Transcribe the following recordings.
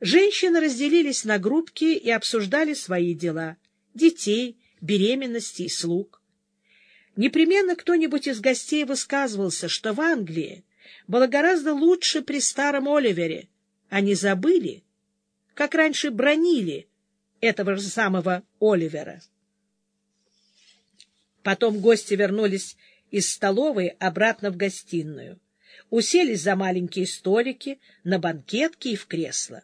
Женщины разделились на группки и обсуждали свои дела — детей, беременности и слуг. Непременно кто-нибудь из гостей высказывался, что в Англии было гораздо лучше при старом Оливере. Они забыли, как раньше бронили этого же самого Оливера. Потом гости вернулись из столовой обратно в гостиную. Уселись за маленькие столики, на банкетки и в кресла.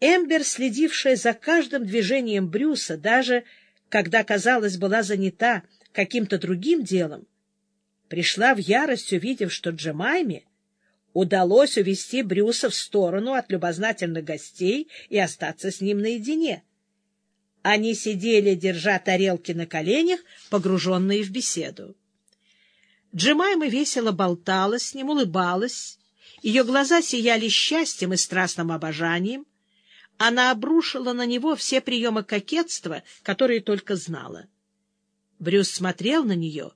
Эмбер, следившая за каждым движением Брюса, даже когда, казалось, была занята каким-то другим делом, пришла в ярость, увидев, что Джемайме удалось увести Брюса в сторону от любознательных гостей и остаться с ним наедине. Они сидели, держа тарелки на коленях, погруженные в беседу. Джемайма весело болтала с ним, улыбалась. Ее глаза сияли счастьем и страстным обожанием. Она обрушила на него все приемы кокетства, которые только знала. Брюс смотрел на нее,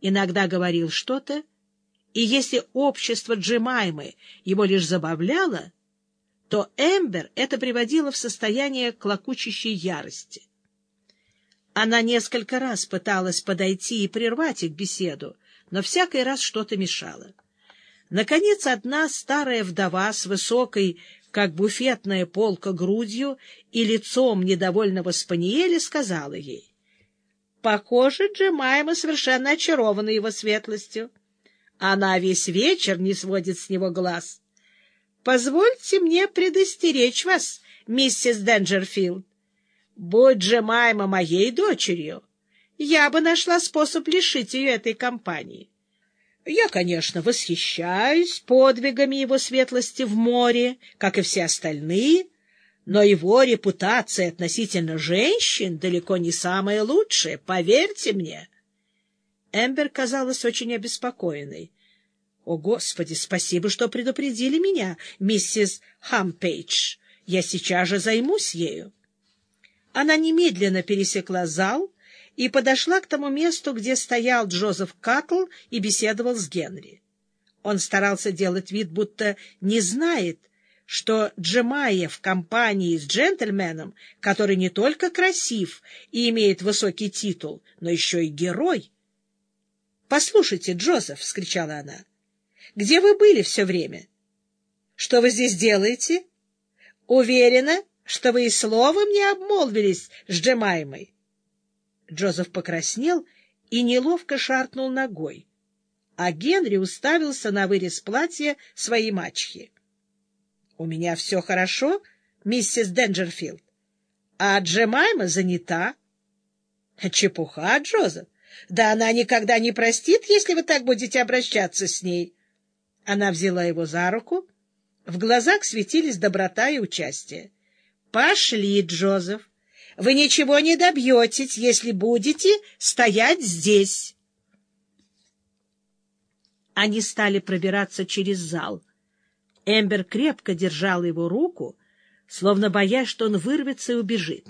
иногда говорил что-то, и если общество Джемаймы его лишь забавляло, то Эмбер это приводило в состояние клокочущей ярости. Она несколько раз пыталась подойти и прервать их беседу, но всякий раз что-то мешало. Наконец, одна старая вдова с высокой, как буфетная полка, грудью и лицом недовольного спаниеля сказала ей, «Похоже, Джемайма совершенно очарована его светлостью. Она весь вечер не сводит с него глаз. Позвольте мне предостеречь вас, миссис Денджерфилд. Будь Джемайма моей дочерью, я бы нашла способ лишить ее этой компании. Я, конечно, восхищаюсь подвигами его светлости в море, как и все остальные, но его репутация относительно женщин далеко не самая лучшая, поверьте мне. Эмбер казалась очень обеспокоенной. — О, Господи, спасибо, что предупредили меня, миссис Хампейдж. Я сейчас же займусь ею. Она немедленно пересекла зал и подошла к тому месту, где стоял Джозеф Каттл и беседовал с Генри. Он старался делать вид, будто не знает, что Джемайя в компании с джентльменом, который не только красив и имеет высокий титул, но еще и герой. — Послушайте, Джозеф, — вскричала она, — где вы были все время? Что вы здесь делаете? Уверена, что вы и словом не обмолвились с Джемаймой. Джозеф покраснел и неловко шаркнул ногой, а Генри уставился на вырез платья своей мачехи. — У меня все хорошо, миссис Денджерфилд, а Джемайма занята. — Чепуха, Джозеф. Да она никогда не простит, если вы так будете обращаться с ней. Она взяла его за руку. В глазах светились доброта и участие. — Пошли, Джозеф. Вы ничего не добьетесь, если будете стоять здесь. Они стали пробираться через зал. Эмбер крепко держала его руку, словно боясь, что он вырвется и убежит.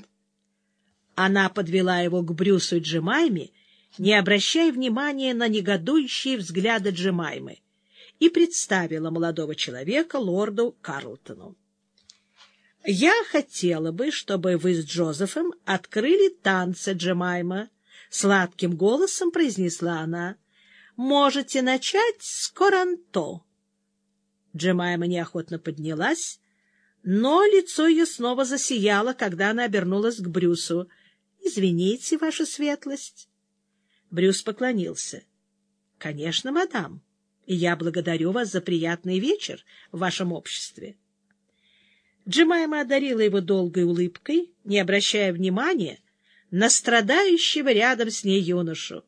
Она подвела его к Брюсу и Джемайме, не обращая внимания на негодующие взгляды Джемаймы, и представила молодого человека лорду Карлтону. — Я хотела бы, чтобы вы с Джозефом открыли танцы, Джемайма, — сладким голосом произнесла она. — Можете начать с коранто. Джемайма неохотно поднялась, но лицо ее снова засияло, когда она обернулась к Брюсу. — Извините, ваша светлость. Брюс поклонился. — Конечно, мадам, я благодарю вас за приятный вечер в вашем обществе. — Джемайма одарила его долгой улыбкой, не обращая внимания на страдающего рядом с ней юношу.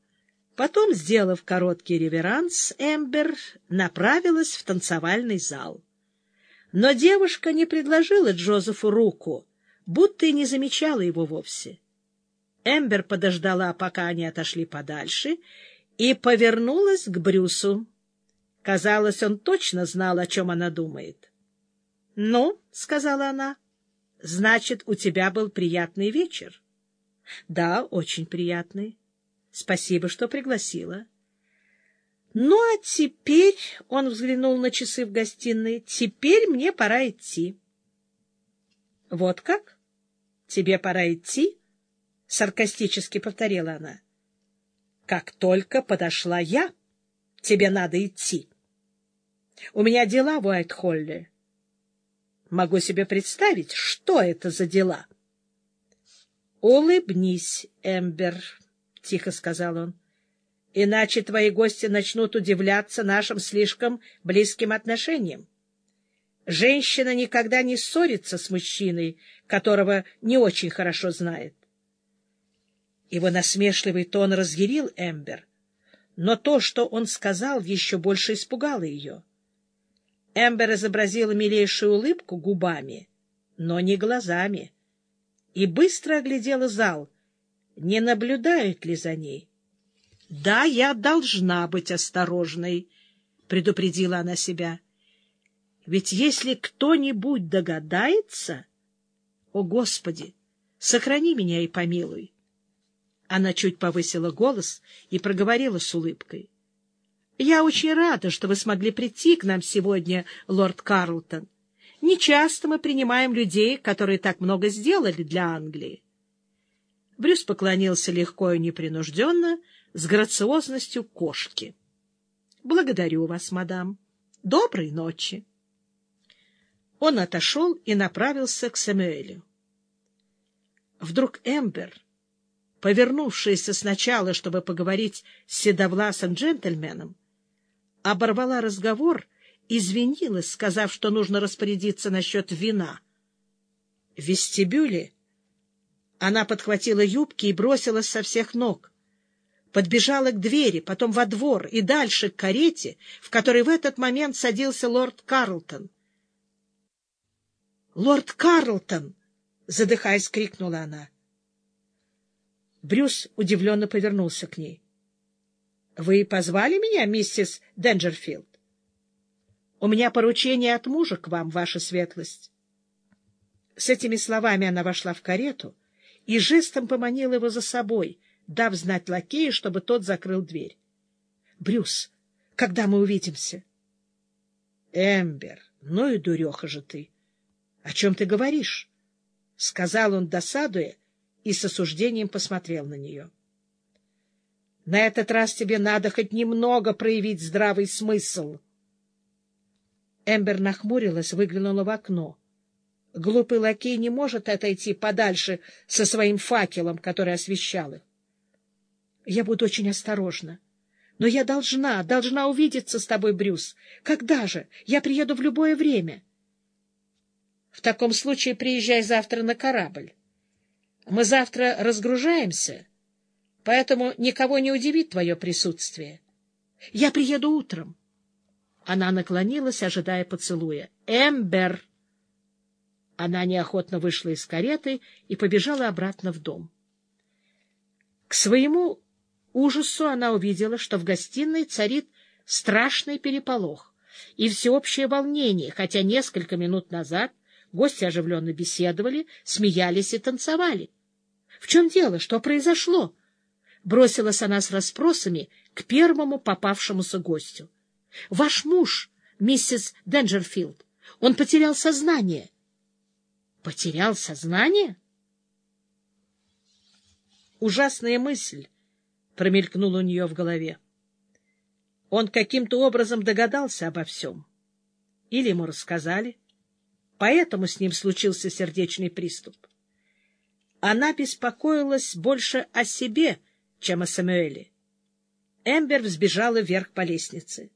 Потом, сделав короткий реверанс, Эмбер направилась в танцевальный зал. Но девушка не предложила Джозефу руку, будто и не замечала его вовсе. Эмбер подождала, пока они отошли подальше, и повернулась к Брюсу. Казалось, он точно знал, о чем она думает. — Ну, — сказала она, — значит, у тебя был приятный вечер? — Да, очень приятный. Спасибо, что пригласила. — Ну, а теперь, — он взглянул на часы в гостиной, — теперь мне пора идти. Вот как? Тебе пора идти? — саркастически повторила она. — Как только подошла я, тебе надо идти. У меня дела в Уайт-Холле. Могу себе представить, что это за дела. — Улыбнись, Эмбер, — тихо сказал он, — иначе твои гости начнут удивляться нашим слишком близким отношениям. Женщина никогда не ссорится с мужчиной, которого не очень хорошо знает. Его насмешливый тон разъярил Эмбер, но то, что он сказал, еще больше испугало ее. Эмбер изобразила милейшую улыбку губами, но не глазами, и быстро оглядела зал, не наблюдают ли за ней. — Да, я должна быть осторожной, — предупредила она себя. — Ведь если кто-нибудь догадается... О, Господи, сохрани меня и помилуй! Она чуть повысила голос и проговорила с улыбкой. Я очень рада, что вы смогли прийти к нам сегодня, лорд Карлтон. Нечасто мы принимаем людей, которые так много сделали для Англии. Брюс поклонился легко и непринужденно, с грациозностью кошки. — Благодарю вас, мадам. Доброй ночи. Он отошел и направился к Самуэлю. Вдруг Эмбер, повернувшаяся сначала, чтобы поговорить с седовласым джентльменом, оборвала разговор, извинилась, сказав, что нужно распорядиться насчет вина. В вестибюле она подхватила юбки и бросилась со всех ног. Подбежала к двери, потом во двор и дальше к карете, в которой в этот момент садился лорд Карлтон. «Лорд Карлтон!» — задыхаясь, крикнула она. Брюс удивленно повернулся к ней. — Вы позвали меня, миссис Денджерфилд? — У меня поручение от мужа к вам, ваша светлость. С этими словами она вошла в карету и жестом поманила его за собой, дав знать лакею, чтобы тот закрыл дверь. — Брюс, когда мы увидимся? — Эмбер, ну и дуреха же ты. — О чем ты говоришь? — сказал он, досадуя, и с осуждением посмотрел на нее. — на этот раз тебе надо хоть немного проявить здравый смысл. Эмбер нахмурилась, выглянула в окно. Глупый лакей не может отойти подальше со своим факелом, который освещал их. Я буду очень осторожна. Но я должна, должна увидеться с тобой, Брюс. Когда же? Я приеду в любое время. В таком случае приезжай завтра на корабль. Мы завтра разгружаемся поэтому никого не удивит твое присутствие. Я приеду утром. Она наклонилась, ожидая поцелуя. «Эмбер!» Она неохотно вышла из кареты и побежала обратно в дом. К своему ужасу она увидела, что в гостиной царит страшный переполох и всеобщее волнение, хотя несколько минут назад гости оживленно беседовали, смеялись и танцевали. В чем дело? Что произошло? Бросилась она с расспросами к первому попавшемуся гостю. — Ваш муж, миссис Денджерфилд, он потерял сознание. — Потерял сознание? Ужасная мысль промелькнула у нее в голове. Он каким-то образом догадался обо всем. Или ему рассказали. Поэтому с ним случился сердечный приступ. Она беспокоилась больше о себе, — чем о Самуэле. Эмбер взбежала вверх по лестнице.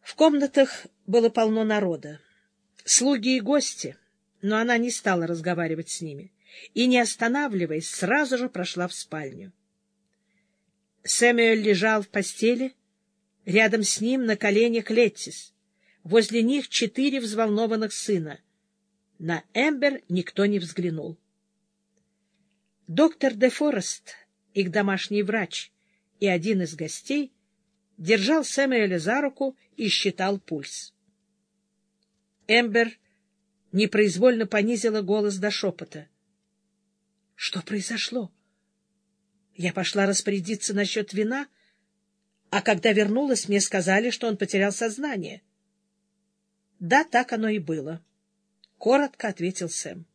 В комнатах было полно народа. Слуги и гости, но она не стала разговаривать с ними и, не останавливаясь, сразу же прошла в спальню. Сэмюэль лежал в постели, рядом с ним на коленях Леттис. Возле них четыре взволнованных сына. На Эмбер никто не взглянул. Доктор де Форест их домашний врач и один из гостей держал Сэмюэля за руку и считал пульс. Эмбер непроизвольно понизила голос до шепота. — Что произошло? Я пошла распорядиться насчет вина, а когда вернулась, мне сказали, что он потерял сознание. Да, так оно и было. коротко ответил Сэм.